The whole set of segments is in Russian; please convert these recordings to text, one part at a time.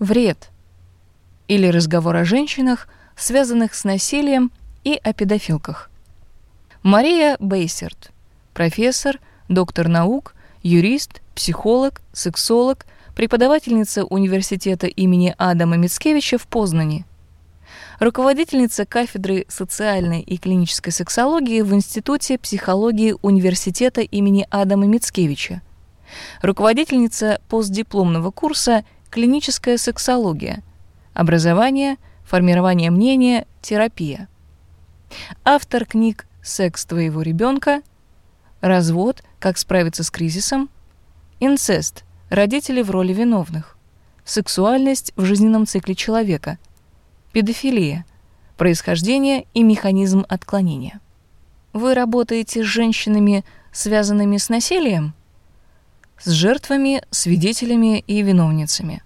Вред. Или разговор о женщинах, связанных с насилием, и о педофилках. Мария Бейсерт, профессор, доктор наук, юрист, психолог, сексолог, преподавательница университета имени Адама Мицкевича в Познане. Руководительница кафедры социальной и клинической сексологии в Институте психологии университета имени Адама Мицкевича. Руководительница постдипломного курса «Клиническая сексология», образование, формирование мнения, терапия. Автор книг «Секс твоего ребенка», «Развод. Как справиться с кризисом», «Инцест. Родители в роли виновных», «Сексуальность в жизненном цикле человека», «Педофилия. Происхождение и механизм отклонения». Вы работаете с женщинами, связанными с насилием? С жертвами, свидетелями и виновницами.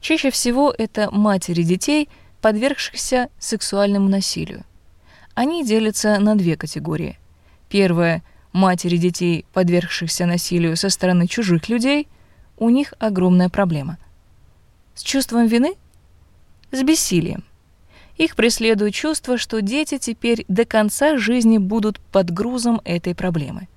Чаще всего это матери детей, подвергшихся сексуальному насилию. Они делятся на две категории. Первая — матери детей, подвергшихся насилию со стороны чужих людей, у них огромная проблема. С чувством вины? С бессилием. Их преследует чувство, что дети теперь до конца жизни будут под грузом этой проблемы.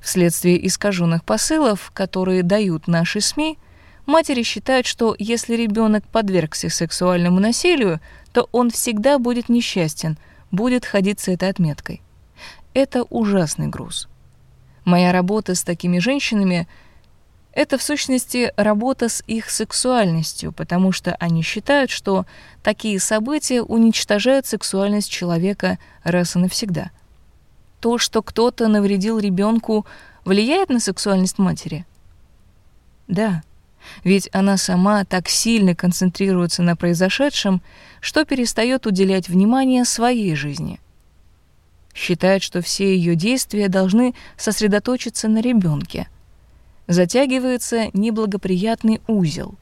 Вследствие искаженных посылов, которые дают наши СМИ, матери считают, что если ребенок подвергся сексуальному насилию, то он всегда будет несчастен – будет ходить с этой отметкой. Это ужасный груз. Моя работа с такими женщинами — это в сущности работа с их сексуальностью, потому что они считают, что такие события уничтожают сексуальность человека раз и навсегда. То, что кто-то навредил ребенку, влияет на сексуальность матери? Да. Ведь она сама так сильно концентрируется на произошедшем, что перестает уделять внимание своей жизни. Считает, что все ее действия должны сосредоточиться на ребенке. Затягивается неблагоприятный узел.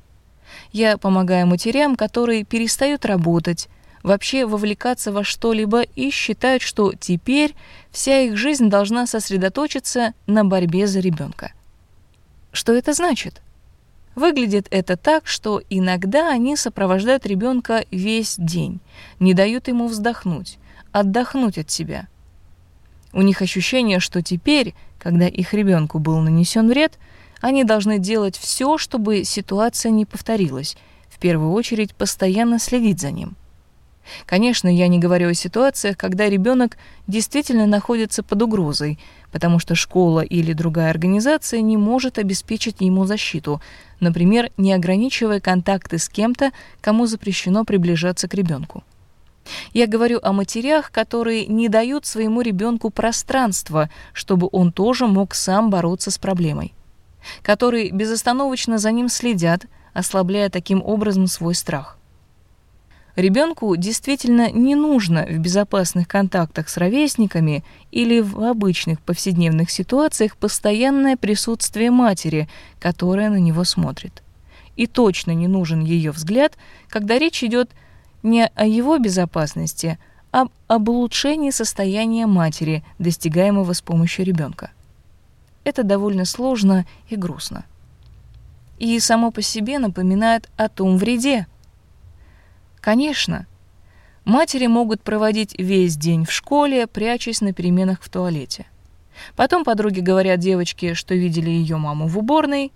Я помогаю матерям, которые перестают работать, вообще вовлекаться во что-либо и считают, что теперь вся их жизнь должна сосредоточиться на борьбе за ребенка. Что это значит? Выглядит это так, что иногда они сопровождают ребенка весь день, не дают ему вздохнуть, отдохнуть от себя. У них ощущение, что теперь, когда их ребенку был нанесен вред, они должны делать все, чтобы ситуация не повторилась, в первую очередь постоянно следить за ним. Конечно, я не говорю о ситуациях, когда ребенок действительно находится под угрозой, потому что школа или другая организация не может обеспечить ему защиту, например, не ограничивая контакты с кем-то, кому запрещено приближаться к ребенку. Я говорю о матерях, которые не дают своему ребенку пространства, чтобы он тоже мог сам бороться с проблемой, которые безостановочно за ним следят, ослабляя таким образом свой страх. Ребенку действительно не нужно в безопасных контактах с ровесниками или в обычных повседневных ситуациях постоянное присутствие матери, которая на него смотрит. И точно не нужен ее взгляд, когда речь идет не о его безопасности, а об улучшении состояния матери, достигаемого с помощью ребенка. Это довольно сложно и грустно. И само по себе напоминает о том вреде, Конечно. Матери могут проводить весь день в школе, прячась на переменах в туалете. Потом подруги говорят девочке, что видели ее маму в уборной.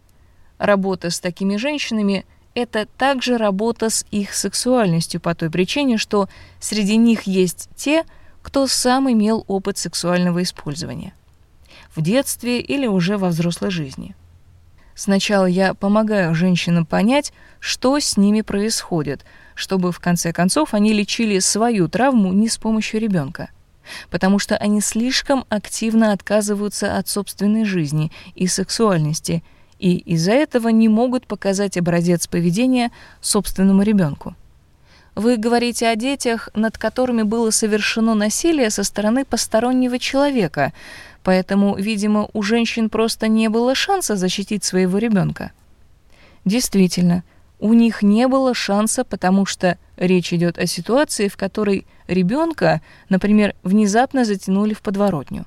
Работа с такими женщинами — это также работа с их сексуальностью по той причине, что среди них есть те, кто сам имел опыт сексуального использования в детстве или уже во взрослой жизни. Сначала я помогаю женщинам понять, что с ними происходит — чтобы в конце концов они лечили свою травму не с помощью ребенка, потому что они слишком активно отказываются от собственной жизни и сексуальности, и из-за этого не могут показать образец поведения собственному ребенку. Вы говорите о детях, над которыми было совершено насилие со стороны постороннего человека, поэтому, видимо, у женщин просто не было шанса защитить своего ребенка. Действительно, у них не было шанса, потому что речь идет о ситуации, в которой ребенка, например, внезапно затянули в подворотню.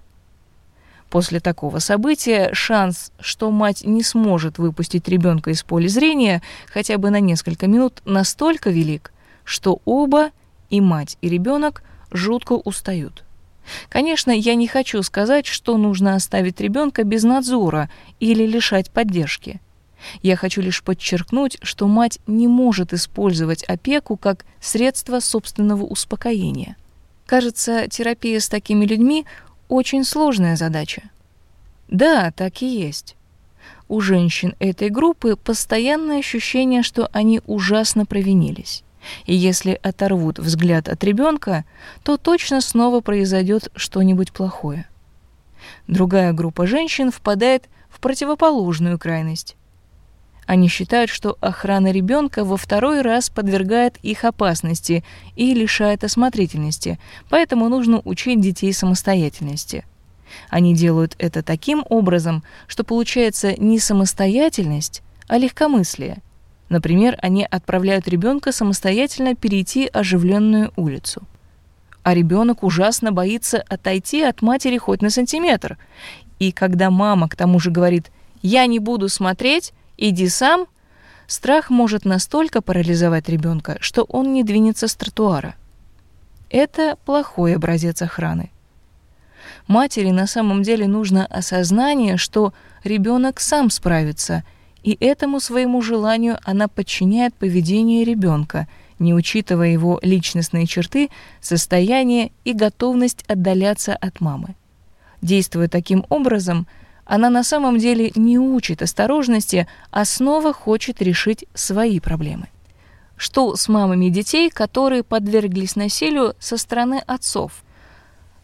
После такого события шанс, что мать не сможет выпустить ребенка из поля зрения хотя бы на несколько минут, настолько велик, что оба, и мать, и ребенок, жутко устают. Конечно, я не хочу сказать, что нужно оставить ребенка без надзора или лишать поддержки. Я хочу лишь подчеркнуть, что мать не может использовать опеку как средство собственного успокоения. Кажется, терапия с такими людьми очень сложная задача. Да, так и есть. У женщин этой группы постоянное ощущение, что они ужасно провинились. И если оторвут взгляд от ребенка, то точно снова произойдет что-нибудь плохое. Другая группа женщин впадает в противоположную крайность. Они считают, что охрана ребенка во второй раз подвергает их опасности и лишает осмотрительности, поэтому нужно учить детей самостоятельности. Они делают это таким образом, что получается не самостоятельность, а легкомыслие. Например, они отправляют ребенка самостоятельно перейти оживленную улицу. А ребенок ужасно боится отойти от матери хоть на сантиметр. И когда мама к тому же говорит «я не буду смотреть», Иди сам. Страх может настолько парализовать ребенка, что он не двинется с тротуара. Это плохой образец охраны. Матери на самом деле нужно осознание, что ребенок сам справится, и этому своему желанию она подчиняет поведение ребенка, не учитывая его личностные черты, состояние и готовность отдаляться от мамы. Действуя таким образом, она на самом деле не учит осторожности, а снова хочет решить свои проблемы. Что с мамами детей, которые подверглись насилию со стороны отцов?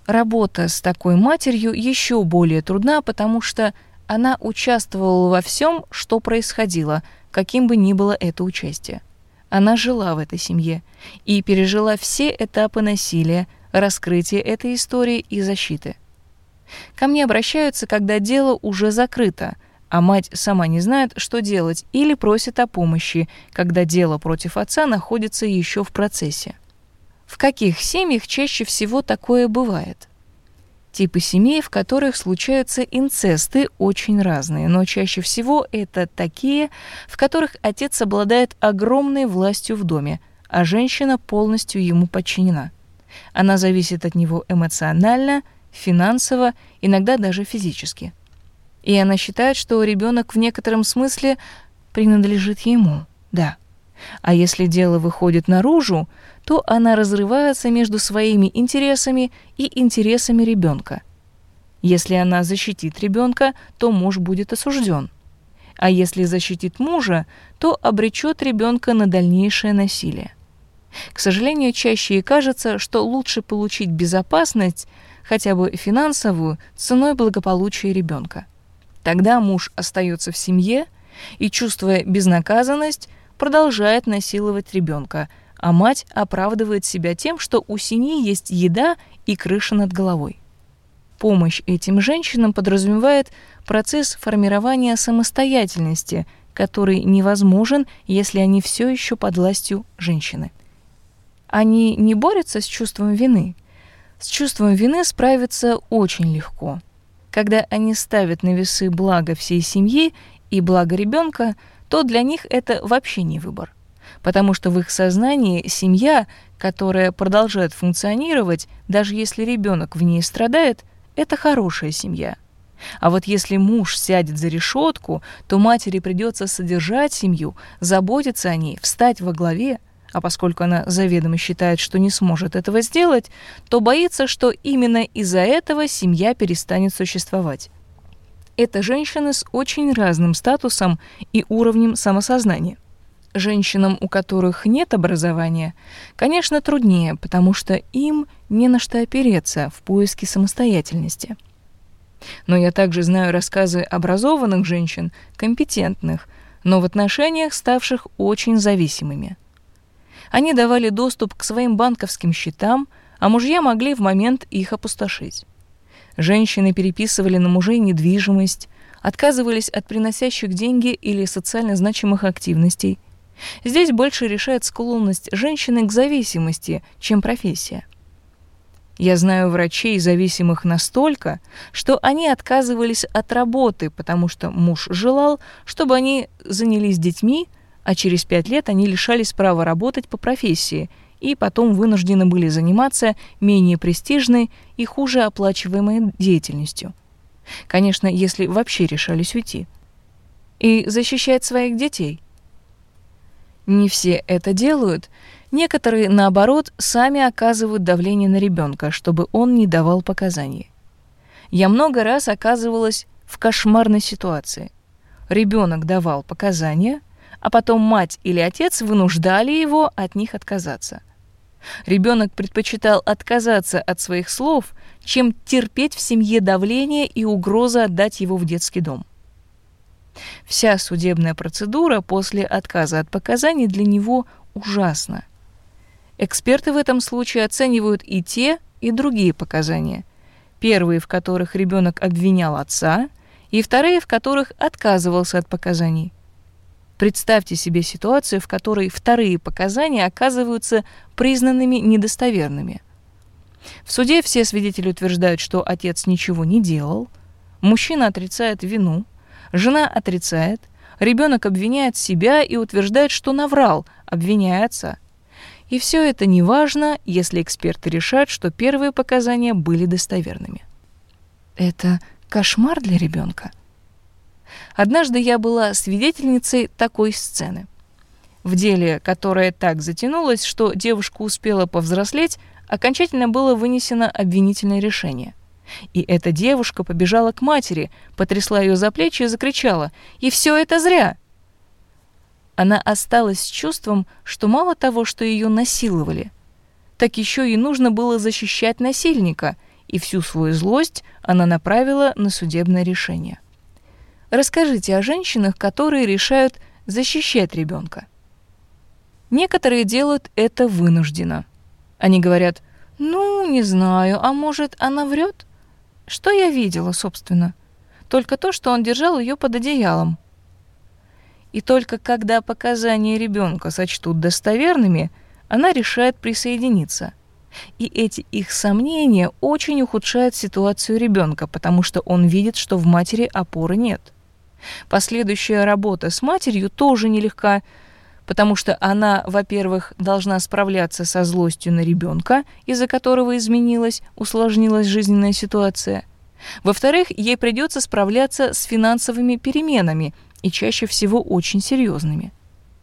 Работа с такой матерью еще более трудна, потому что она участвовала во всем, что происходило, каким бы ни было это участие. Она жила в этой семье и пережила все этапы насилия, раскрытия этой истории и защиты. Ко мне обращаются, когда дело уже закрыто, а мать сама не знает, что делать, или просит о помощи, когда дело против отца находится еще в процессе. В каких семьях чаще всего такое бывает? Типы семей, в которых случаются инцесты, очень разные, но чаще всего это такие, в которых отец обладает огромной властью в доме, а женщина полностью ему подчинена. Она зависит от него эмоционально, финансово, иногда даже физически. И она считает, что ребенок в некотором смысле принадлежит ему, да. А если дело выходит наружу, то она разрывается между своими интересами и интересами ребенка. Если она защитит ребенка, то муж будет осужден. А если защитит мужа, то обречет ребенка на дальнейшее насилие. К сожалению, чаще и кажется, что лучше получить безопасность, хотя бы финансовую, ценой благополучия ребенка. Тогда муж остается в семье и, чувствуя безнаказанность, продолжает насиловать ребенка, а мать оправдывает себя тем, что у семьи есть еда и крыша над головой. Помощь этим женщинам подразумевает процесс формирования самостоятельности, который невозможен, если они все еще под властью женщины. Они не борются с чувством вины, с чувством вины справиться очень легко. Когда они ставят на весы благо всей семьи и благо ребенка, то для них это вообще не выбор. Потому что в их сознании семья, которая продолжает функционировать, даже если ребенок в ней страдает, это хорошая семья. А вот если муж сядет за решетку, то матери придется содержать семью, заботиться о ней, встать во главе – а поскольку она заведомо считает, что не сможет этого сделать, то боится, что именно из-за этого семья перестанет существовать. Это женщины с очень разным статусом и уровнем самосознания. Женщинам, у которых нет образования, конечно, труднее, потому что им не на что опереться в поиске самостоятельности. Но я также знаю рассказы образованных женщин, компетентных, но в отношениях ставших очень зависимыми. Они давали доступ к своим банковским счетам, а мужья могли в момент их опустошить. Женщины переписывали на мужей недвижимость, отказывались от приносящих деньги или социально значимых активностей. Здесь больше решает склонность женщины к зависимости, чем профессия. Я знаю врачей, зависимых настолько, что они отказывались от работы, потому что муж желал, чтобы они занялись детьми, а через пять лет они лишались права работать по профессии и потом вынуждены были заниматься менее престижной и хуже оплачиваемой деятельностью. Конечно, если вообще решались уйти. И защищать своих детей. Не все это делают, Некоторые, наоборот, сами оказывают давление на ребенка, чтобы он не давал показаний. Я много раз оказывалась в кошмарной ситуации. Ребенок давал показания, а потом мать или отец вынуждали его от них отказаться. Ребенок предпочитал отказаться от своих слов, чем терпеть в семье давление и угроза отдать его в детский дом. Вся судебная процедура после отказа от показаний для него ужасна. Эксперты в этом случае оценивают и те, и другие показания. Первые, в которых ребенок обвинял отца, и вторые, в которых отказывался от показаний. Представьте себе ситуацию, в которой вторые показания оказываются признанными недостоверными. В суде все свидетели утверждают, что отец ничего не делал, мужчина отрицает вину, жена отрицает, ребенок обвиняет себя и утверждает, что наврал, обвиняя отца. И все это не важно, если эксперты решат, что первые показания были достоверными. Это кошмар для ребенка. Однажды я была свидетельницей такой сцены. В деле, которое так затянулось, что девушка успела повзрослеть, окончательно было вынесено обвинительное решение. И эта девушка побежала к матери, потрясла ее за плечи и закричала «И все это зря! она осталась с чувством, что мало того, что ее насиловали, так еще и нужно было защищать насильника, и всю свою злость она направила на судебное решение. Расскажите о женщинах, которые решают защищать ребенка. Некоторые делают это вынужденно. Они говорят, ну, не знаю, а может, она врет? Что я видела, собственно? Только то, что он держал ее под одеялом. И только когда показания ребенка сочтут достоверными, она решает присоединиться. И эти их сомнения очень ухудшают ситуацию ребенка, потому что он видит, что в матери опоры нет. Последующая работа с матерью тоже нелегка, потому что она, во-первых, должна справляться со злостью на ребенка, из-за которого изменилась, усложнилась жизненная ситуация. Во-вторых, ей придется справляться с финансовыми переменами – и чаще всего очень серьезными.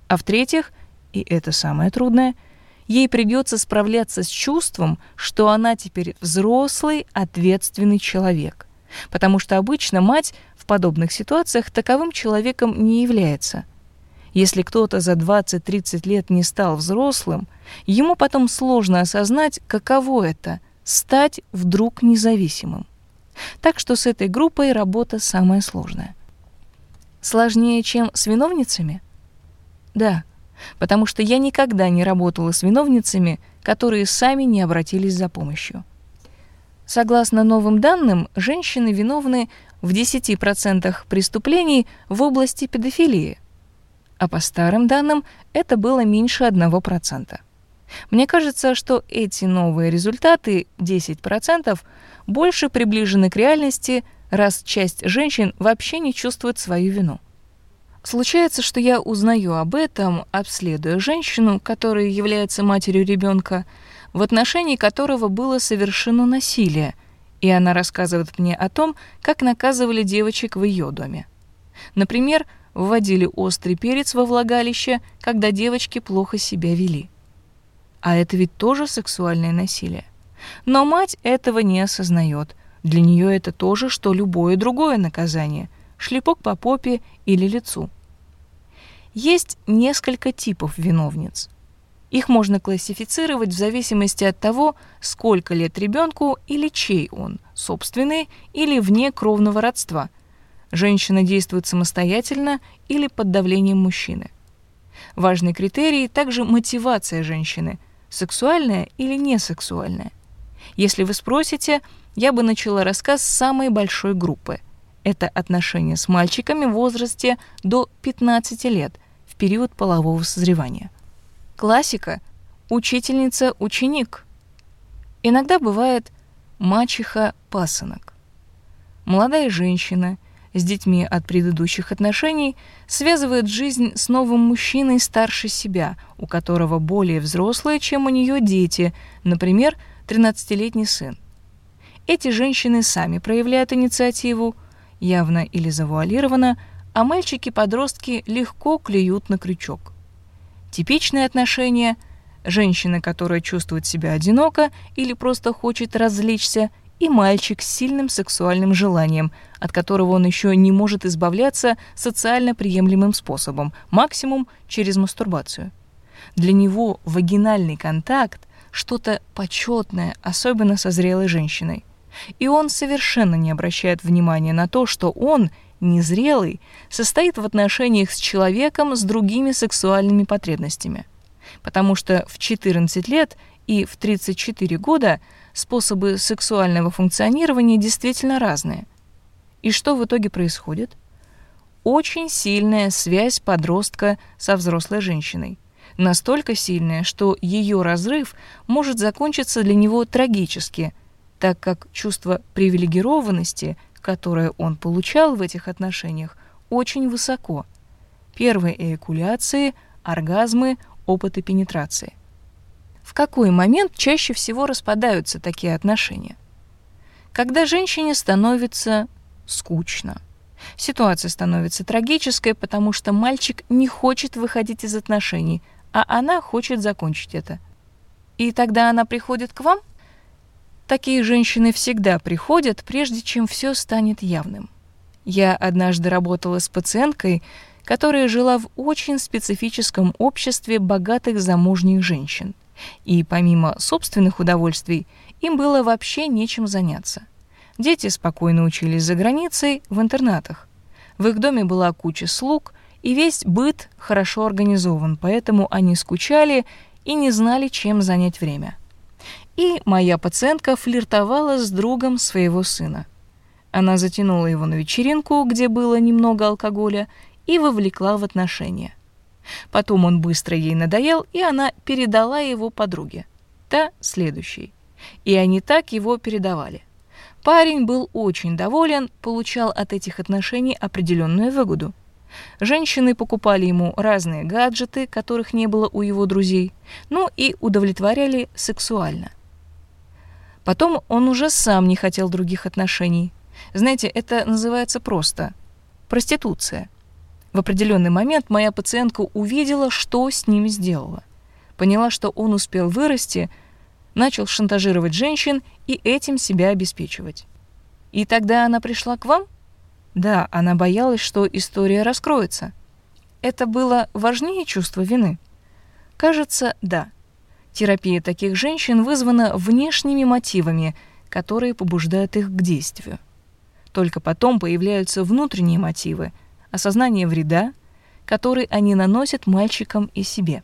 А в-третьих, и это самое трудное, ей придется справляться с чувством, что она теперь взрослый, ответственный человек. Потому что обычно мать подобных ситуациях таковым человеком не является. Если кто-то за 20-30 лет не стал взрослым, ему потом сложно осознать, каково это – стать вдруг независимым. Так что с этой группой работа самая сложная. Сложнее, чем с виновницами? Да, потому что я никогда не работала с виновницами, которые сами не обратились за помощью. Согласно новым данным, женщины виновны в 10% преступлений в области педофилии, а по старым данным это было меньше 1%. Мне кажется, что эти новые результаты, 10%, больше приближены к реальности – раз часть женщин вообще не чувствует свою вину. Случается, что я узнаю об этом, обследуя женщину, которая является матерью ребенка, в отношении которого было совершено насилие, и она рассказывает мне о том, как наказывали девочек в ее доме. Например, вводили острый перец во влагалище, когда девочки плохо себя вели. А это ведь тоже сексуальное насилие. Но мать этого не осознает, для нее это то же, что любое другое наказание – шлепок по попе или лицу. Есть несколько типов виновниц. Их можно классифицировать в зависимости от того, сколько лет ребенку или чей он, собственный или вне кровного родства. Женщина действует самостоятельно или под давлением мужчины. Важный критерий также мотивация женщины – сексуальная или несексуальная. Если вы спросите, я бы начала рассказ с самой большой группы. Это отношения с мальчиками в возрасте до 15 лет в период полового созревания. Классика – учительница-ученик. Иногда бывает мачеха-пасынок. Молодая женщина с детьми от предыдущих отношений связывает жизнь с новым мужчиной старше себя, у которого более взрослые, чем у нее дети, например, 13-летний сын. Эти женщины сами проявляют инициативу, явно или завуалированно, а мальчики-подростки легко клюют на крючок. Типичные отношения – женщина, которая чувствует себя одиноко или просто хочет развлечься, и мальчик с сильным сексуальным желанием, от которого он еще не может избавляться социально приемлемым способом, максимум через мастурбацию. Для него вагинальный контакт – что-то почетное, особенно со зрелой женщиной. И он совершенно не обращает внимания на то, что он, незрелый, состоит в отношениях с человеком с другими сексуальными потребностями. Потому что в 14 лет и в 34 года способы сексуального функционирования действительно разные. И что в итоге происходит? Очень сильная связь подростка со взрослой женщиной. Настолько сильная, что ее разрыв может закончиться для него трагически – так как чувство привилегированности, которое он получал в этих отношениях, очень высоко. Первые эякуляции, оргазмы, опыты пенетрации. В какой момент чаще всего распадаются такие отношения? Когда женщине становится скучно. Ситуация становится трагической, потому что мальчик не хочет выходить из отношений, а она хочет закончить это. И тогда она приходит к вам? Такие женщины всегда приходят, прежде чем все станет явным. Я однажды работала с пациенткой, которая жила в очень специфическом обществе богатых замужних женщин. И помимо собственных удовольствий, им было вообще нечем заняться. Дети спокойно учились за границей, в интернатах. В их доме была куча слуг, и весь быт хорошо организован, поэтому они скучали и не знали, чем занять время и моя пациентка флиртовала с другом своего сына. Она затянула его на вечеринку, где было немного алкоголя, и вовлекла в отношения. Потом он быстро ей надоел, и она передала его подруге. Та следующей. И они так его передавали. Парень был очень доволен, получал от этих отношений определенную выгоду. Женщины покупали ему разные гаджеты, которых не было у его друзей, ну и удовлетворяли сексуально. Потом он уже сам не хотел других отношений. Знаете, это называется просто проституция. В определенный момент моя пациентка увидела, что с ним сделала. Поняла, что он успел вырасти, начал шантажировать женщин и этим себя обеспечивать. И тогда она пришла к вам? Да, она боялась, что история раскроется. Это было важнее чувства вины? Кажется, да. Терапия таких женщин вызвана внешними мотивами, которые побуждают их к действию. Только потом появляются внутренние мотивы, осознание вреда, который они наносят мальчикам и себе.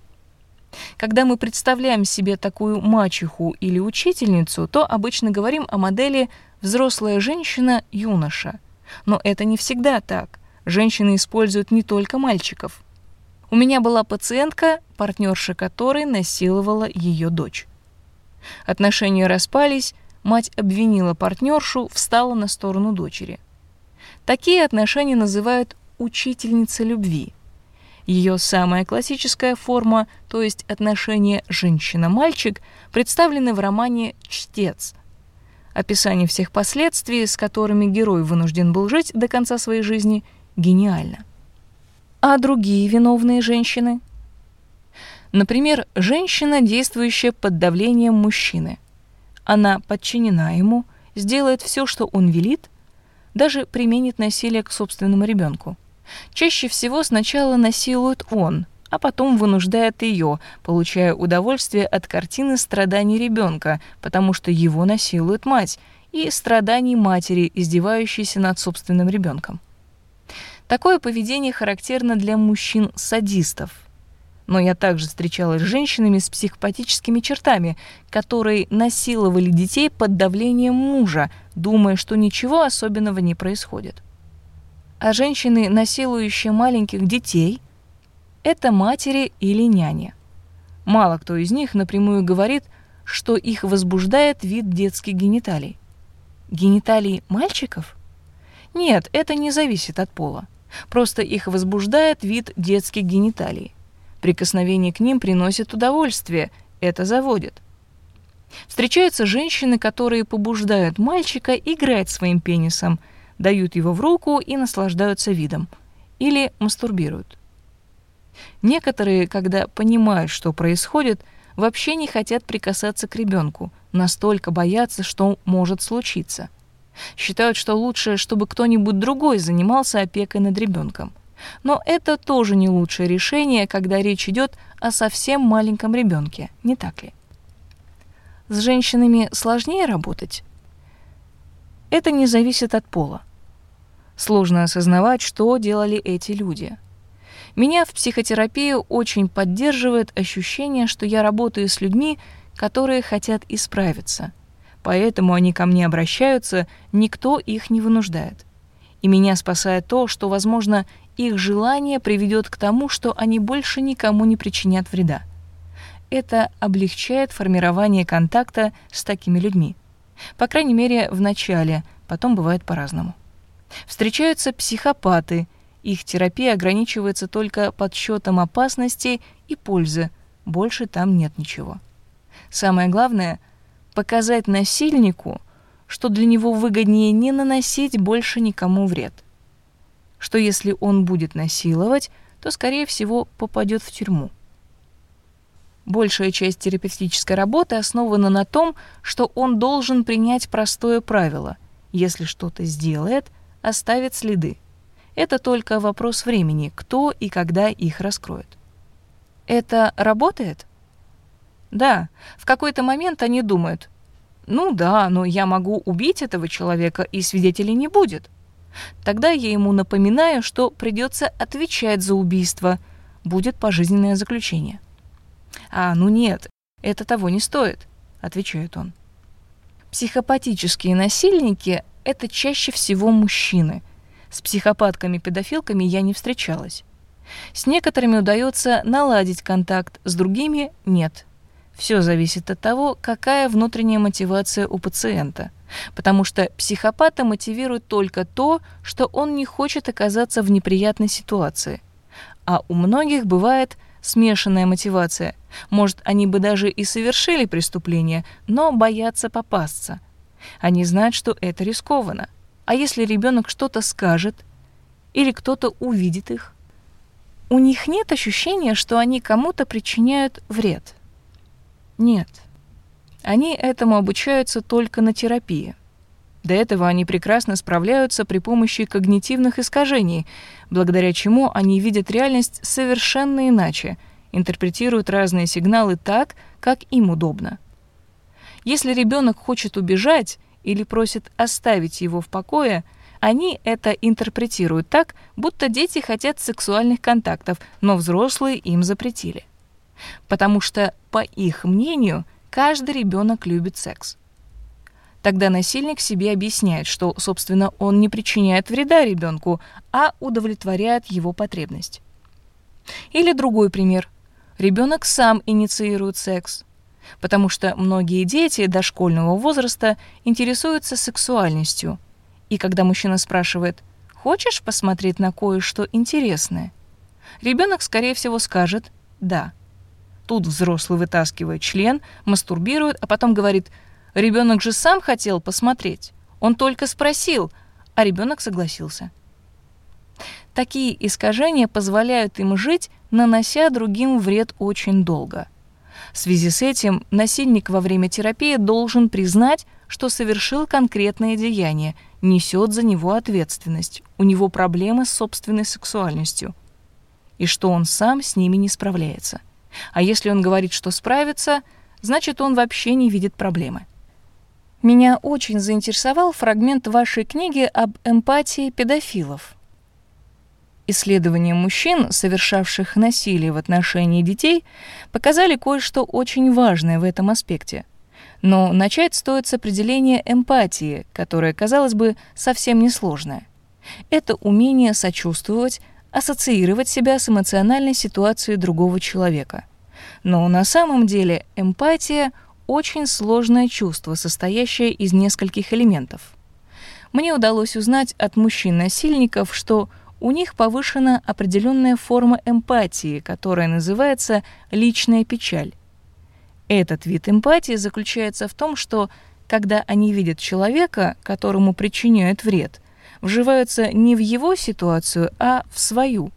Когда мы представляем себе такую мачеху или учительницу, то обычно говорим о модели взрослая женщина-юноша. Но это не всегда так. Женщины используют не только мальчиков. У меня была пациентка, партнерша которой насиловала ее дочь. Отношения распались, мать обвинила партнершу, встала на сторону дочери. Такие отношения называют учительница любви. Ее самая классическая форма, то есть отношения женщина-мальчик, представлены в романе «Чтец». Описание всех последствий, с которыми герой вынужден был жить до конца своей жизни, гениально. А другие виновные женщины? Например, женщина, действующая под давлением мужчины. Она подчинена ему, сделает все, что он велит, даже применит насилие к собственному ребенку. Чаще всего сначала насилует он, а потом вынуждает ее, получая удовольствие от картины страданий ребенка, потому что его насилует мать, и страданий матери, издевающейся над собственным ребенком. Такое поведение характерно для мужчин-садистов. Но я также встречалась с женщинами с психопатическими чертами, которые насиловали детей под давлением мужа, думая, что ничего особенного не происходит. А женщины, насилующие маленьких детей, это матери или няни. Мало кто из них напрямую говорит, что их возбуждает вид детских гениталий. Гениталий мальчиков? Нет, это не зависит от пола. Просто их возбуждает вид детских гениталий. Прикосновение к ним приносит удовольствие, это заводит. Встречаются женщины, которые побуждают мальчика играть своим пенисом, дают его в руку и наслаждаются видом. Или мастурбируют. Некоторые, когда понимают, что происходит, вообще не хотят прикасаться к ребенку, настолько боятся, что может случиться. Считают, что лучше, чтобы кто-нибудь другой занимался опекой над ребенком. Но это тоже не лучшее решение, когда речь идет о совсем маленьком ребенке, не так ли? С женщинами сложнее работать? Это не зависит от пола. Сложно осознавать, что делали эти люди. Меня в психотерапии очень поддерживает ощущение, что я работаю с людьми, которые хотят исправиться – поэтому они ко мне обращаются, никто их не вынуждает. И меня спасает то, что, возможно, их желание приведет к тому, что они больше никому не причинят вреда. Это облегчает формирование контакта с такими людьми. По крайней мере, в начале, потом бывает по-разному. Встречаются психопаты, их терапия ограничивается только подсчетом опасностей и пользы, больше там нет ничего. Самое главное — показать насильнику, что для него выгоднее не наносить больше никому вред. Что если он будет насиловать, то, скорее всего, попадет в тюрьму. Большая часть терапевтической работы основана на том, что он должен принять простое правило. Если что-то сделает, оставит следы. Это только вопрос времени, кто и когда их раскроет. Это работает? Да, в какой-то момент они думают, ну да, но я могу убить этого человека, и свидетелей не будет. Тогда я ему напоминаю, что придется отвечать за убийство, будет пожизненное заключение. А, ну нет, это того не стоит, отвечает он. Психопатические насильники — это чаще всего мужчины. С психопатками-педофилками я не встречалась. С некоторыми удается наладить контакт, с другими — нет. Все зависит от того, какая внутренняя мотивация у пациента. Потому что психопата мотивирует только то, что он не хочет оказаться в неприятной ситуации. А у многих бывает смешанная мотивация. Может, они бы даже и совершили преступление, но боятся попасться. Они знают, что это рискованно. А если ребенок что-то скажет или кто-то увидит их? У них нет ощущения, что они кому-то причиняют вред. Нет. Они этому обучаются только на терапии. До этого они прекрасно справляются при помощи когнитивных искажений, благодаря чему они видят реальность совершенно иначе, интерпретируют разные сигналы так, как им удобно. Если ребенок хочет убежать или просит оставить его в покое, они это интерпретируют так, будто дети хотят сексуальных контактов, но взрослые им запретили потому что, по их мнению, каждый ребенок любит секс. Тогда насильник себе объясняет, что, собственно, он не причиняет вреда ребенку, а удовлетворяет его потребность. Или другой пример. Ребенок сам инициирует секс, потому что многие дети дошкольного возраста интересуются сексуальностью. И когда мужчина спрашивает «Хочешь посмотреть на кое-что интересное?», ребенок, скорее всего, скажет «Да». Тут взрослый вытаскивает член, мастурбирует, а потом говорит, ребенок же сам хотел посмотреть. Он только спросил, а ребенок согласился. Такие искажения позволяют им жить, нанося другим вред очень долго. В связи с этим насильник во время терапии должен признать, что совершил конкретное деяние, несет за него ответственность, у него проблемы с собственной сексуальностью, и что он сам с ними не справляется – а если он говорит, что справится, значит, он вообще не видит проблемы. Меня очень заинтересовал фрагмент вашей книги об эмпатии педофилов. Исследования мужчин, совершавших насилие в отношении детей, показали кое-что очень важное в этом аспекте. Но начать стоит с определения эмпатии, которое, казалось бы, совсем несложное. Это умение сочувствовать, ассоциировать себя с эмоциональной ситуацией другого человека. Но на самом деле эмпатия очень сложное чувство, состоящее из нескольких элементов. Мне удалось узнать от мужчин-насильников, что у них повышена определенная форма эмпатии, которая называется личная печаль. Этот вид эмпатии заключается в том, что когда они видят человека, которому причиняют вред, вживаются не в его ситуацию, а в свою.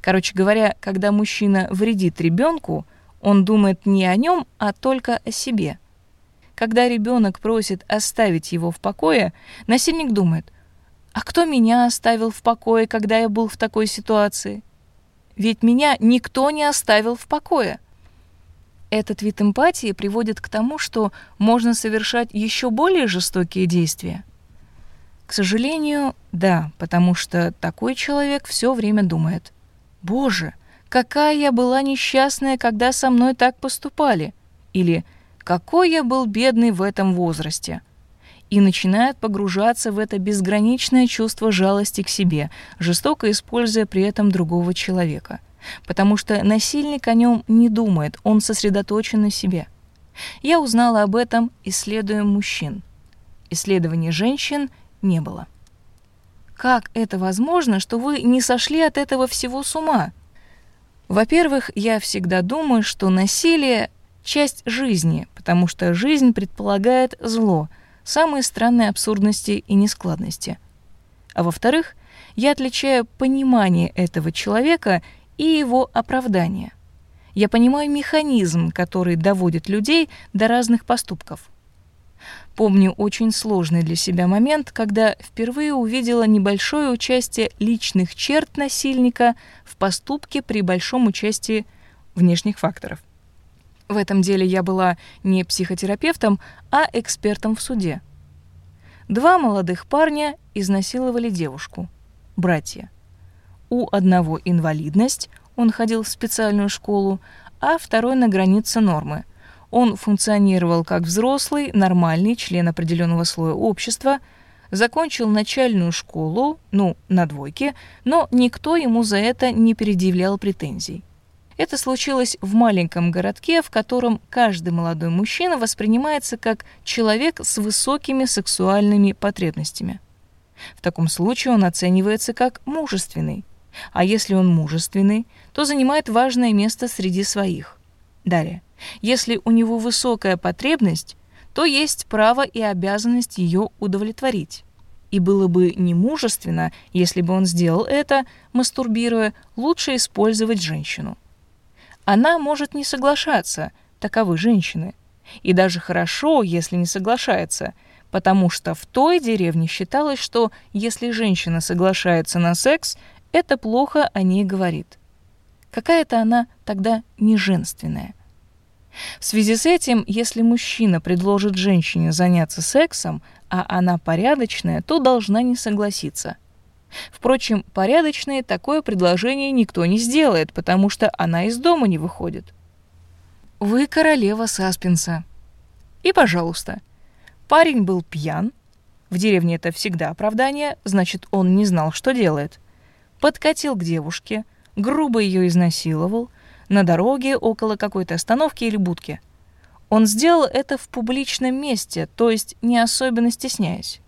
Короче говоря, когда мужчина вредит ребенку, он думает не о нем, а только о себе. Когда ребенок просит оставить его в покое, насильник думает, а кто меня оставил в покое, когда я был в такой ситуации? Ведь меня никто не оставил в покое. Этот вид эмпатии приводит к тому, что можно совершать еще более жестокие действия. К сожалению, да, потому что такой человек все время думает, «Боже, какая я была несчастная, когда со мной так поступали!» или «Какой я был бедный в этом возрасте!» и начинает погружаться в это безграничное чувство жалости к себе, жестоко используя при этом другого человека потому что насильник о нем не думает, он сосредоточен на себе. Я узнала об этом, исследуя мужчин. Исследований женщин не было. Как это возможно, что вы не сошли от этого всего с ума? Во-первых, я всегда думаю, что насилие — часть жизни, потому что жизнь предполагает зло, самые странные абсурдности и нескладности. А во-вторых, я отличаю понимание этого человека и его оправдание. Я понимаю механизм, который доводит людей до разных поступков. Помню очень сложный для себя момент, когда впервые увидела небольшое участие личных черт насильника в поступке при большом участии внешних факторов. В этом деле я была не психотерапевтом, а экспертом в суде. Два молодых парня изнасиловали девушку, братья. У одного инвалидность, он ходил в специальную школу, а второй на границе нормы. Он функционировал как взрослый, нормальный член определенного слоя общества, закончил начальную школу, ну, на двойке, но никто ему за это не предъявлял претензий. Это случилось в маленьком городке, в котором каждый молодой мужчина воспринимается как человек с высокими сексуальными потребностями. В таком случае он оценивается как мужественный – а если он мужественный, то занимает важное место среди своих. Далее. Если у него высокая потребность, то есть право и обязанность ее удовлетворить. И было бы немужественно, если бы он сделал это, мастурбируя, лучше использовать женщину. Она может не соглашаться, таковы женщины. И даже хорошо, если не соглашается, потому что в той деревне считалось, что если женщина соглашается на секс, это плохо о ней говорит. Какая-то она тогда неженственная. В связи с этим, если мужчина предложит женщине заняться сексом, а она порядочная, то должна не согласиться. Впрочем, порядочной такое предложение никто не сделает, потому что она из дома не выходит. Вы королева саспенса. И, пожалуйста, парень был пьян. В деревне это всегда оправдание, значит, он не знал, что делает подкатил к девушке, грубо ее изнасиловал на дороге около какой-то остановки или будки. Он сделал это в публичном месте, то есть не особенно стесняясь.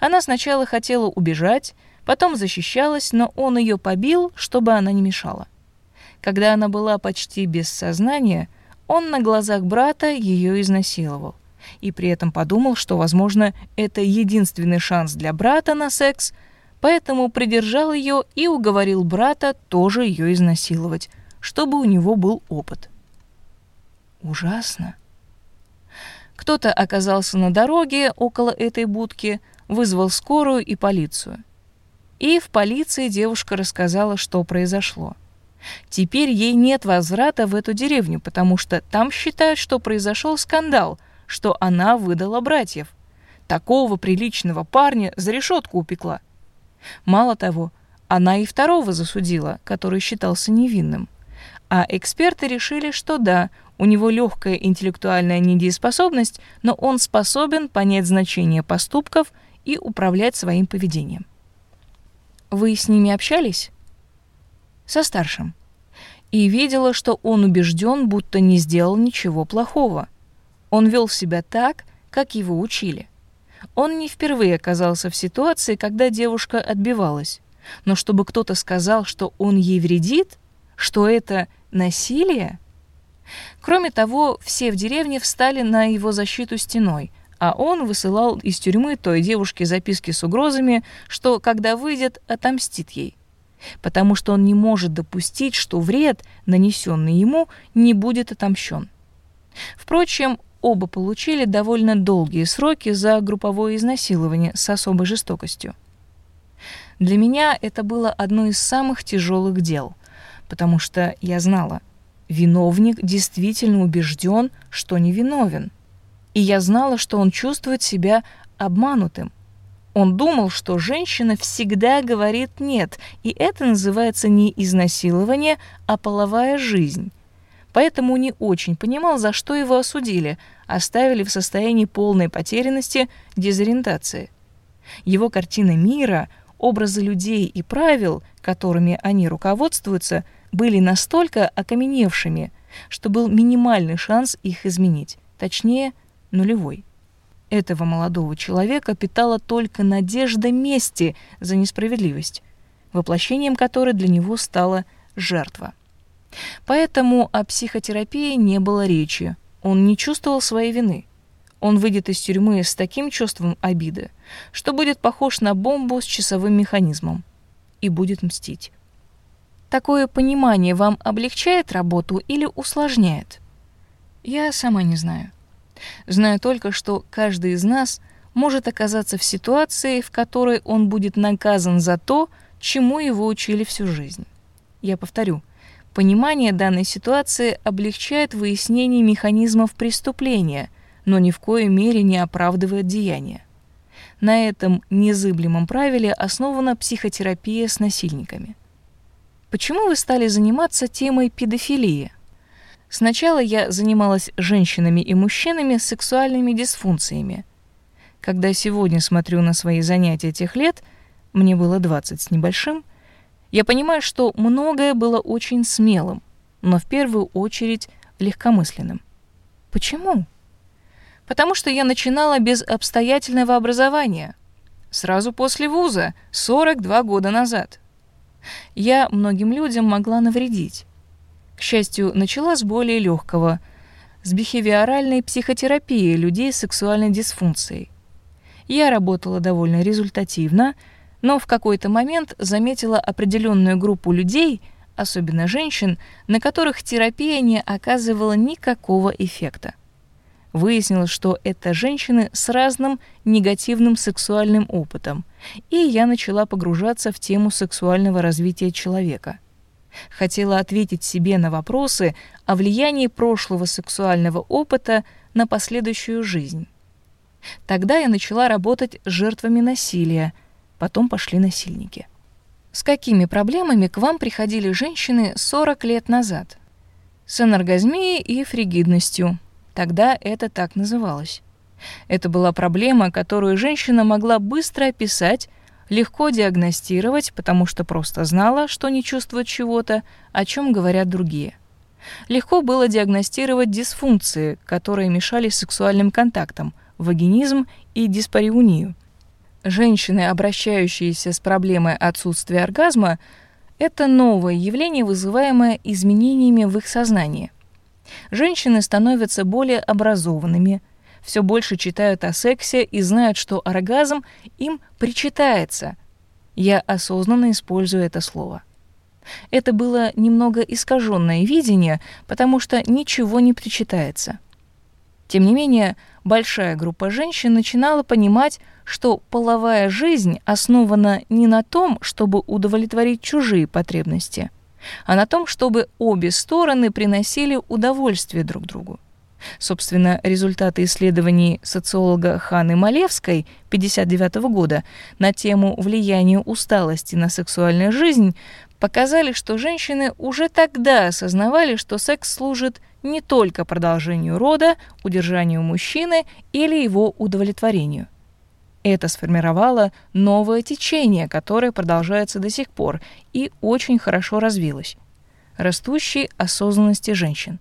Она сначала хотела убежать, потом защищалась, но он ее побил, чтобы она не мешала. Когда она была почти без сознания, он на глазах брата ее изнасиловал. И при этом подумал, что, возможно, это единственный шанс для брата на секс, поэтому придержал ее и уговорил брата тоже ее изнасиловать, чтобы у него был опыт. Ужасно. Кто-то оказался на дороге около этой будки, вызвал скорую и полицию. И в полиции девушка рассказала, что произошло. Теперь ей нет возврата в эту деревню, потому что там считают, что произошел скандал, что она выдала братьев. Такого приличного парня за решетку упекла. Мало того, она и второго засудила, который считался невинным. А эксперты решили, что да, у него легкая интеллектуальная недееспособность, но он способен понять значение поступков и управлять своим поведением. Вы с ними общались? Со старшим. И видела, что он убежден, будто не сделал ничего плохого. Он вел себя так, как его учили. Он не впервые оказался в ситуации, когда девушка отбивалась. Но чтобы кто-то сказал, что он ей вредит, что это насилие? Кроме того, все в деревне встали на его защиту стеной, а он высылал из тюрьмы той девушке записки с угрозами, что, когда выйдет, отомстит ей. Потому что он не может допустить, что вред, нанесенный ему, не будет отомщен. Впрочем, оба получили довольно долгие сроки за групповое изнасилование с особой жестокостью. Для меня это было одно из самых тяжелых дел, потому что я знала, виновник действительно убежден, что невиновен. И я знала, что он чувствует себя обманутым. Он думал, что женщина всегда говорит «нет», и это называется не изнасилование, а половая жизнь. Поэтому не очень понимал, за что его осудили, оставили в состоянии полной потерянности, дезориентации. Его картина мира — образы людей и правил, которыми они руководствуются, были настолько окаменевшими, что был минимальный шанс их изменить, точнее, нулевой. Этого молодого человека питала только надежда мести за несправедливость, воплощением которой для него стала жертва. Поэтому о психотерапии не было речи, он не чувствовал своей вины – он выйдет из тюрьмы с таким чувством обиды, что будет похож на бомбу с часовым механизмом и будет мстить. Такое понимание вам облегчает работу или усложняет? Я сама не знаю. Знаю только, что каждый из нас может оказаться в ситуации, в которой он будет наказан за то, чему его учили всю жизнь. Я повторю, понимание данной ситуации облегчает выяснение механизмов преступления, но ни в коей мере не оправдывает деяния. На этом незыблемом правиле основана психотерапия с насильниками. Почему вы стали заниматься темой педофилии? Сначала я занималась женщинами и мужчинами с сексуальными дисфункциями. Когда сегодня смотрю на свои занятия тех лет, мне было 20 с небольшим, я понимаю, что многое было очень смелым, но в первую очередь легкомысленным. Почему? потому что я начинала без обстоятельного образования, сразу после вуза, 42 года назад. Я многим людям могла навредить. К счастью, начала с более легкого, с бихевиоральной психотерапии людей с сексуальной дисфункцией. Я работала довольно результативно, но в какой-то момент заметила определенную группу людей, особенно женщин, на которых терапия не оказывала никакого эффекта. Выяснилось, что это женщины с разным негативным сексуальным опытом, и я начала погружаться в тему сексуального развития человека. Хотела ответить себе на вопросы о влиянии прошлого сексуального опыта на последующую жизнь. Тогда я начала работать с жертвами насилия, потом пошли насильники. С какими проблемами к вам приходили женщины 40 лет назад? С аноргазмией и фригидностью, Тогда это так называлось. Это была проблема, которую женщина могла быстро описать, легко диагностировать, потому что просто знала, что не чувствует чего-то, о чем говорят другие. Легко было диагностировать дисфункции, которые мешали сексуальным контактам, вагинизм и диспариунию. Женщины, обращающиеся с проблемой отсутствия оргазма, это новое явление, вызываемое изменениями в их сознании. Женщины становятся более образованными, все больше читают о сексе и знают, что оргазм им причитается. Я осознанно использую это слово. Это было немного искаженное видение, потому что ничего не причитается. Тем не менее, большая группа женщин начинала понимать, что половая жизнь основана не на том, чтобы удовлетворить чужие потребности – а на том, чтобы обе стороны приносили удовольствие друг другу. Собственно, результаты исследований социолога Ханы Малевской 1959 года на тему влияния усталости на сексуальную жизнь показали, что женщины уже тогда осознавали, что секс служит не только продолжению рода, удержанию мужчины или его удовлетворению. Это сформировало новое течение, которое продолжается до сих пор и очень хорошо развилось. Растущей осознанности женщин.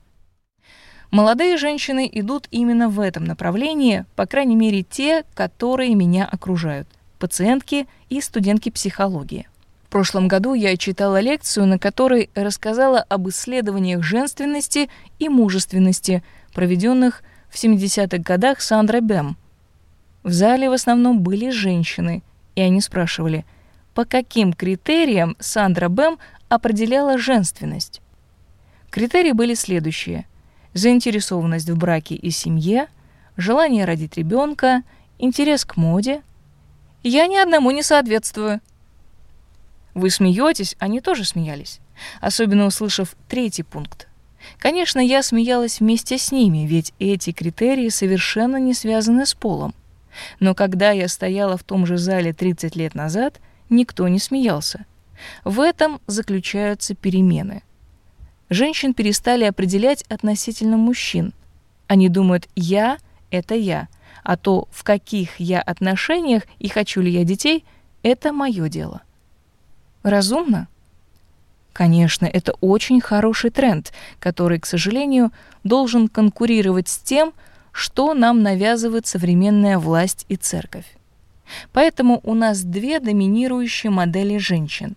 Молодые женщины идут именно в этом направлении, по крайней мере те, которые меня окружают, пациентки и студентки психологии. В прошлом году я читала лекцию, на которой рассказала об исследованиях женственности и мужественности, проведенных в 70-х годах Сандра Бэм. В зале в основном были женщины, и они спрашивали, по каким критериям Сандра Бэм определяла женственность. Критерии были следующие – заинтересованность в браке и семье, желание родить ребенка, интерес к моде. Я ни одному не соответствую. Вы смеетесь, они тоже смеялись, особенно услышав третий пункт. Конечно, я смеялась вместе с ними, ведь эти критерии совершенно не связаны с полом. Но когда я стояла в том же зале 30 лет назад, никто не смеялся. В этом заключаются перемены – женщин перестали определять относительно мужчин. Они думают «я» — это я, а то, в каких я отношениях и хочу ли я детей — это мое дело. Разумно? Конечно, это очень хороший тренд, который, к сожалению, должен конкурировать с тем, что нам навязывает современная власть и церковь. Поэтому у нас две доминирующие модели женщин.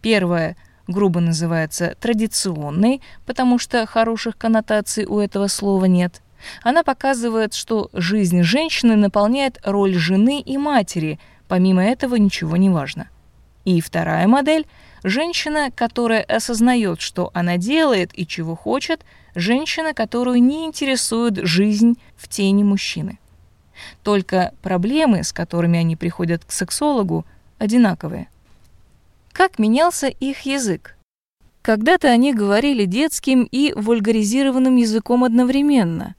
Первая — грубо называется традиционной, потому что хороших коннотаций у этого слова нет. Она показывает, что жизнь женщины наполняет роль жены и матери, помимо этого ничего не важно. И вторая модель – женщина, которая осознает, что она делает и чего хочет, женщина, которую не интересует жизнь в тени мужчины. Только проблемы, с которыми они приходят к сексологу, одинаковые. Как менялся их язык? Когда-то они говорили детским и вульгаризированным языком одновременно.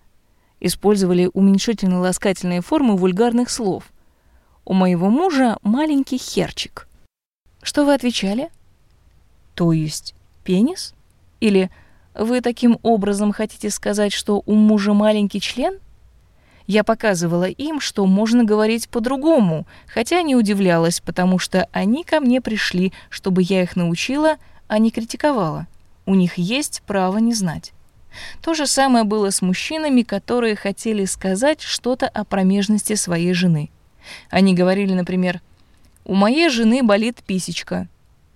Использовали уменьшительно-ласкательные формы вульгарных слов. У моего мужа маленький херчик. Что вы отвечали? То есть пенис? Или вы таким образом хотите сказать, что у мужа маленький член? Я показывала им, что можно говорить по-другому, хотя не удивлялась, потому что они ко мне пришли, чтобы я их научила, а не критиковала. У них есть право не знать. То же самое было с мужчинами, которые хотели сказать что-то о промежности своей жены. Они говорили, например, «У моей жены болит писечка»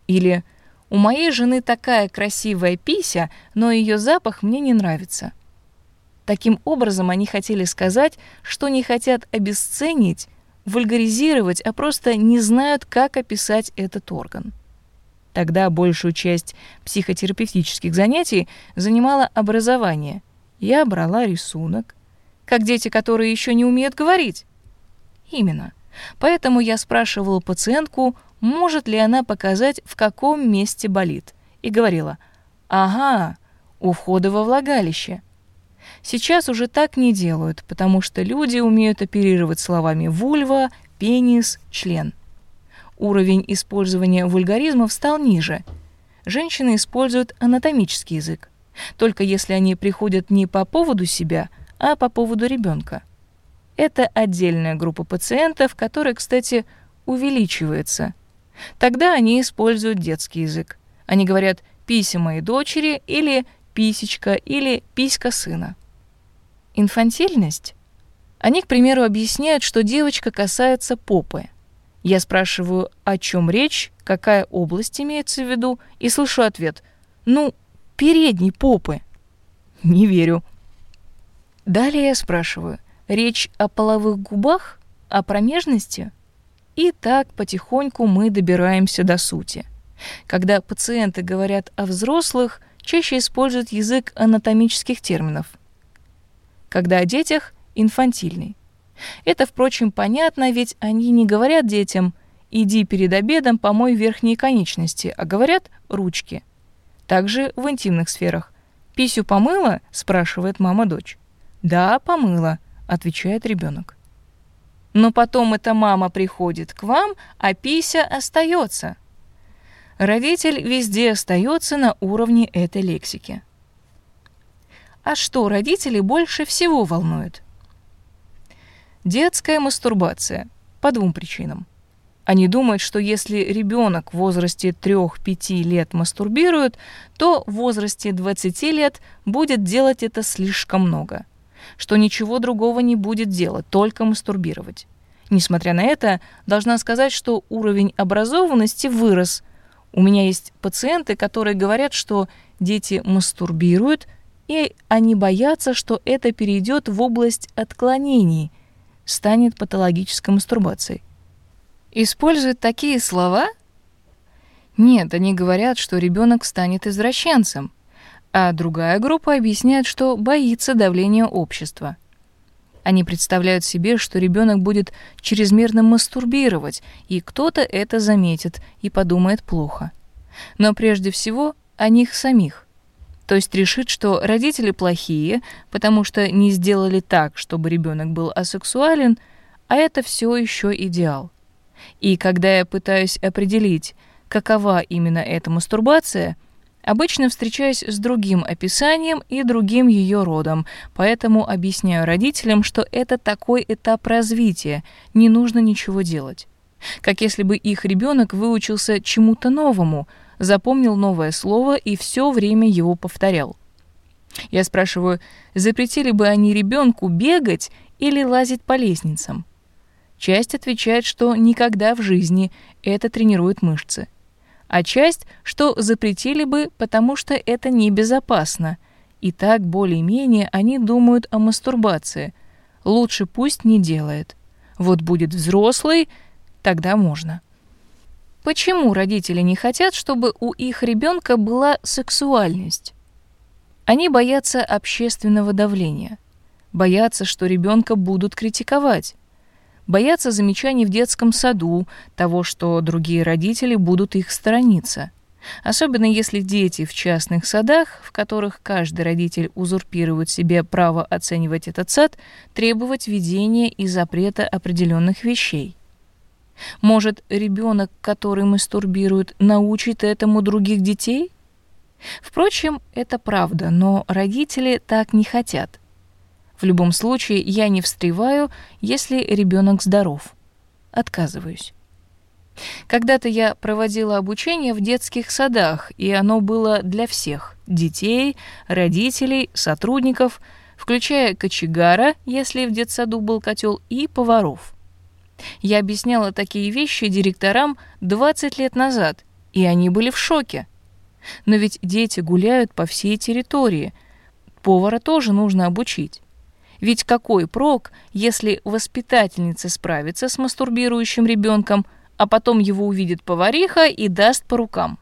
или «У моей жены такая красивая пися, но ее запах мне не нравится». Таким образом, они хотели сказать, что не хотят обесценить, вульгаризировать, а просто не знают, как описать этот орган. Тогда большую часть психотерапевтических занятий занимало образование. Я брала рисунок, как дети, которые еще не умеют говорить. Именно. Поэтому я спрашивала пациентку, может ли она показать, в каком месте болит, и говорила, «Ага, у входа во влагалище». Сейчас уже так не делают, потому что люди умеют оперировать словами «вульва», «пенис», «член». Уровень использования вульгаризмов стал ниже. Женщины используют анатомический язык, только если они приходят не по поводу себя, а по поводу ребенка. Это отдельная группа пациентов, которая, кстати, увеличивается. Тогда они используют детский язык. Они говорят «пися моей дочери» или «писечка» или «писька сына». Инфантильность? Они, к примеру, объясняют, что девочка касается попы. Я спрашиваю, о чем речь, какая область имеется в виду, и слышу ответ «Ну, передней попы». Не верю. Далее я спрашиваю, речь о половых губах, о промежности? И так потихоньку мы добираемся до сути. Когда пациенты говорят о взрослых, чаще используют язык анатомических терминов когда о детях – инфантильный. Это, впрочем, понятно, ведь они не говорят детям «иди перед обедом помой верхние конечности», а говорят «ручки». Также в интимных сферах. «Писю помыла?» – спрашивает мама дочь. «Да, помыла», – отвечает ребенок. Но потом эта мама приходит к вам, а пися остается. Родитель везде остается на уровне этой лексики. А что родителей больше всего волнует? Детская мастурбация. По двум причинам. Они думают, что если ребенок в возрасте 3-5 лет мастурбирует, то в возрасте 20 лет будет делать это слишком много. Что ничего другого не будет делать, только мастурбировать. Несмотря на это, должна сказать, что уровень образованности вырос. У меня есть пациенты, которые говорят, что дети мастурбируют, и они боятся, что это перейдет в область отклонений, станет патологической мастурбацией. Используют такие слова? Нет, они говорят, что ребенок станет извращенцем, а другая группа объясняет, что боится давления общества. Они представляют себе, что ребенок будет чрезмерно мастурбировать, и кто-то это заметит и подумает плохо. Но прежде всего о них самих. То есть решит, что родители плохие, потому что не сделали так, чтобы ребенок был асексуален, а это все еще идеал. И когда я пытаюсь определить, какова именно эта мастурбация, обычно встречаюсь с другим описанием и другим ее родом, поэтому объясняю родителям, что это такой этап развития, не нужно ничего делать. Как если бы их ребенок выучился чему-то новому, запомнил новое слово и все время его повторял. Я спрашиваю, запретили бы они ребенку бегать или лазить по лестницам? Часть отвечает, что никогда в жизни это тренирует мышцы. А часть, что запретили бы, потому что это небезопасно. И так более-менее они думают о мастурбации. Лучше пусть не делает. Вот будет взрослый, тогда можно. Почему родители не хотят, чтобы у их ребенка была сексуальность? Они боятся общественного давления. Боятся, что ребенка будут критиковать боятся замечаний в детском саду, того, что другие родители будут их сторониться. Особенно если дети в частных садах, в которых каждый родитель узурпирует себе право оценивать этот сад, требовать ведения и запрета определенных вещей. Может, ребенок, который мастурбирует, научит этому других детей? Впрочем, это правда, но родители так не хотят. В любом случае, я не встреваю, если ребенок здоров. Отказываюсь. Когда-то я проводила обучение в детских садах, и оно было для всех – детей, родителей, сотрудников, включая кочегара, если в детсаду был котел, и поваров. Я объясняла такие вещи директорам 20 лет назад, и они были в шоке. Но ведь дети гуляют по всей территории. Повара тоже нужно обучить. Ведь какой прок, если воспитательница справится с мастурбирующим ребенком, а потом его увидит повариха и даст по рукам?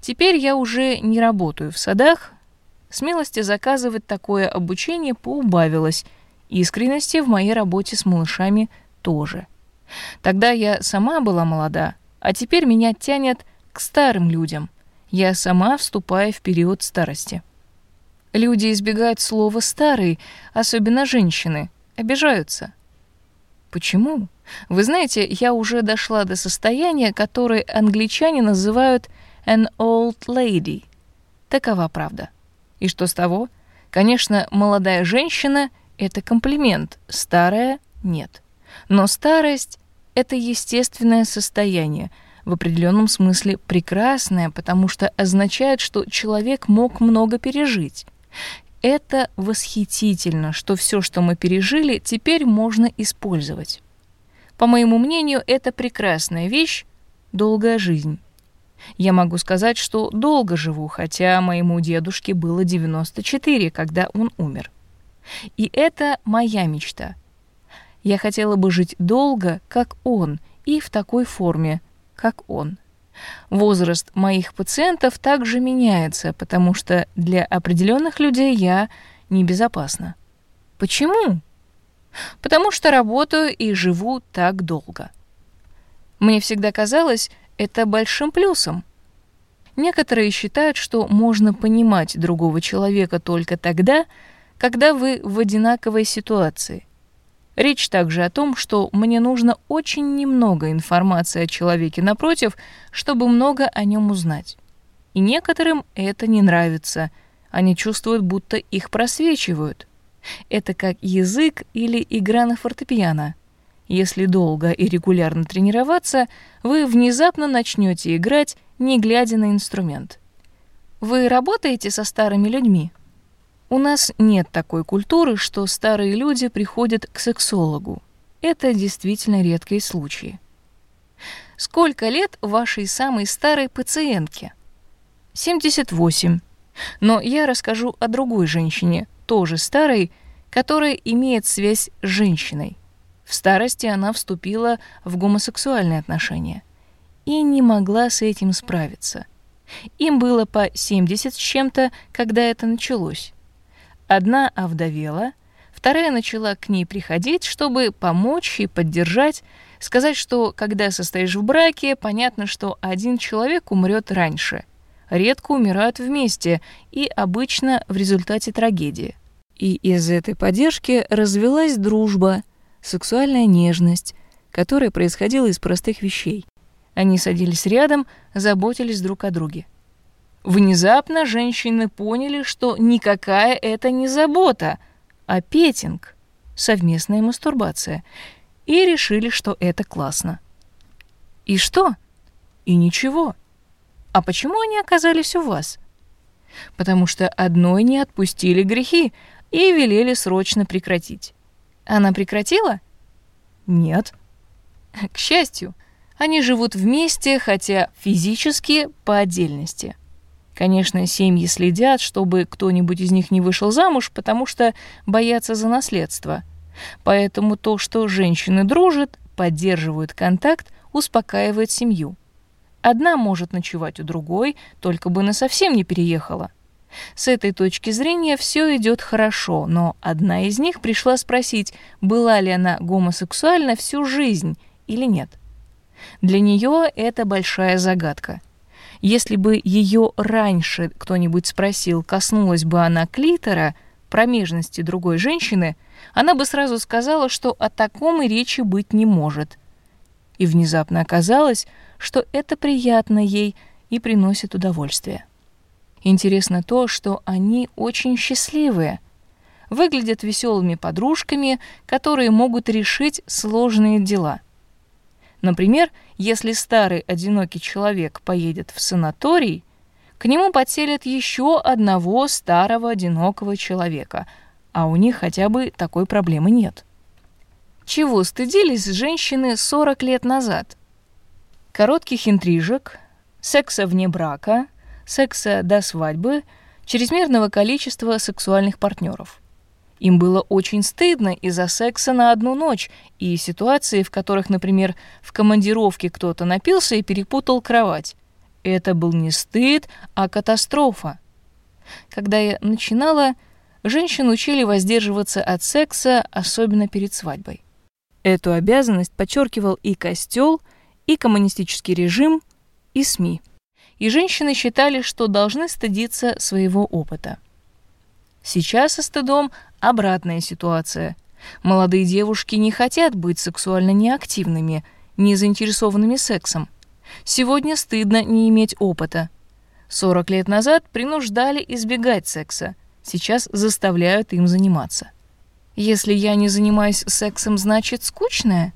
Теперь я уже не работаю в садах. Смелости заказывать такое обучение поубавилось. Искренности в моей работе с малышами тоже. Тогда я сама была молода, а теперь меня тянет к старым людям. Я сама вступаю в период старости. Люди избегают слова «старый», особенно женщины, обижаются. Почему? Вы знаете, я уже дошла до состояния, которое англичане называют «an old lady». Такова правда. И что с того? Конечно, молодая женщина — это комплимент, старая — нет. Но старость — это естественное состояние, в определенном смысле прекрасное, потому что означает, что человек мог много пережить. Это восхитительно, что все, что мы пережили, теперь можно использовать. По моему мнению, это прекрасная вещь — долгая жизнь. Я могу сказать, что долго живу, хотя моему дедушке было 94, когда он умер. И это моя мечта. Я хотела бы жить долго, как он, и в такой форме, как он. Возраст моих пациентов также меняется, потому что для определенных людей я небезопасна. Почему? Потому что работаю и живу так долго. Мне всегда казалось это большим плюсом. Некоторые считают, что можно понимать другого человека только тогда, когда вы в одинаковой ситуации. Речь также о том, что мне нужно очень немного информации о человеке напротив, чтобы много о нем узнать. И некоторым это не нравится. Они чувствуют, будто их просвечивают. Это как язык или игра на фортепиано. Если долго и регулярно тренироваться, вы внезапно начнете играть, не глядя на инструмент. Вы работаете со старыми людьми? У нас нет такой культуры, что старые люди приходят к сексологу. Это действительно редкие случаи. Сколько лет вашей самой старой пациентке? 78. Но я расскажу о другой женщине, тоже старой, которая имеет связь с женщиной. В старости она вступила в гомосексуальные отношения и не могла с этим справиться. Им было по 70 с чем-то, когда это началось. Одна овдовела, вторая начала к ней приходить, чтобы помочь и поддержать, сказать, что когда состоишь в браке, понятно, что один человек умрет раньше. Редко умирают вместе и обычно в результате трагедии. И из этой поддержки развелась дружба, сексуальная нежность, которая происходила из простых вещей. Они садились рядом, заботились друг о друге. Внезапно женщины поняли, что никакая это не забота, а петинг, совместная мастурбация, и решили, что это классно. И что? И ничего. А почему они оказались у вас? Потому что одной не отпустили грехи и велели срочно прекратить. Она прекратила? Нет. К счастью, они живут вместе, хотя физически по отдельности. Конечно, семьи следят, чтобы кто-нибудь из них не вышел замуж, потому что боятся за наследство. Поэтому то, что женщины дружат, поддерживают контакт, успокаивает семью. Одна может ночевать у другой, только бы она совсем не переехала. С этой точки зрения все идет хорошо, но одна из них пришла спросить, была ли она гомосексуальна всю жизнь или нет. Для нее это большая загадка. Если бы ее раньше кто-нибудь спросил, коснулась бы она клитора, промежности другой женщины, она бы сразу сказала, что о таком и речи быть не может. И внезапно оказалось, что это приятно ей и приносит удовольствие. Интересно то, что они очень счастливые. Выглядят веселыми подружками, которые могут решить сложные дела. Например, если старый одинокий человек поедет в санаторий, к нему подселят еще одного старого одинокого человека, а у них хотя бы такой проблемы нет. Чего стыдились женщины 40 лет назад? Коротких интрижек, секса вне брака, секса до свадьбы, чрезмерного количества сексуальных партнеров. Им было очень стыдно из-за секса на одну ночь и ситуации, в которых, например, в командировке кто-то напился и перепутал кровать. Это был не стыд, а катастрофа. Когда я начинала, женщин учили воздерживаться от секса, особенно перед свадьбой. Эту обязанность подчеркивал и костел, и коммунистический режим, и СМИ и женщины считали, что должны стыдиться своего опыта. Сейчас со стыдом обратная ситуация. Молодые девушки не хотят быть сексуально неактивными, не заинтересованными сексом. Сегодня стыдно не иметь опыта. 40 лет назад принуждали избегать секса, сейчас заставляют им заниматься. Если я не занимаюсь сексом, значит скучная?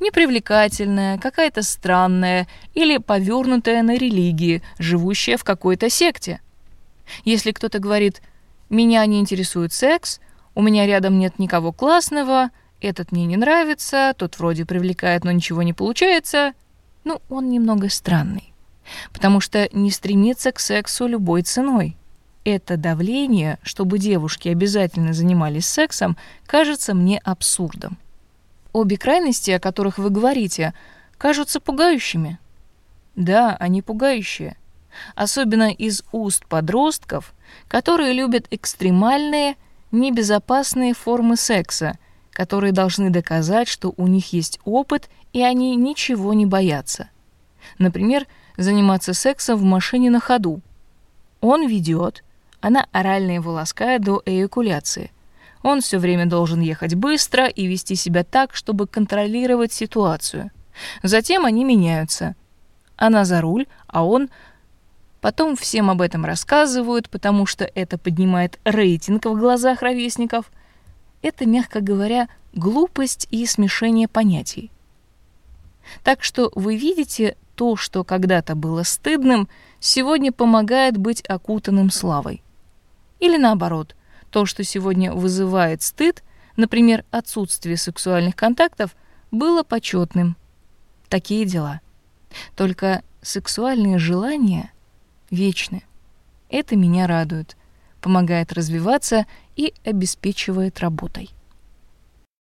непривлекательная, какая-то странная или повернутая на религии, живущая в какой-то секте. Если кто-то говорит «меня не интересует секс», «у меня рядом нет никого классного», «этот мне не нравится», «тот вроде привлекает, но ничего не получается», ну, он немного странный, потому что не стремится к сексу любой ценой. Это давление, чтобы девушки обязательно занимались сексом, кажется мне абсурдом. Обе крайности, о которых вы говорите, кажутся пугающими. Да, они пугающие. Особенно из уст подростков, которые любят экстремальные, небезопасные формы секса, которые должны доказать, что у них есть опыт и они ничего не боятся. Например, заниматься сексом в машине на ходу. Он ведет, она орально его ласкает до эякуляции. Он все время должен ехать быстро и вести себя так, чтобы контролировать ситуацию. Затем они меняются. Она за руль, а он... Потом всем об этом рассказывают, потому что это поднимает рейтинг в глазах ровесников. Это, мягко говоря, глупость и смешение понятий. Так что вы видите, то, что когда-то было стыдным, сегодня помогает быть окутанным славой. Или наоборот, то, что сегодня вызывает стыд, например, отсутствие сексуальных контактов, было почетным. Такие дела. Только сексуальные желания вечны. Это меня радует, помогает развиваться и обеспечивает работой.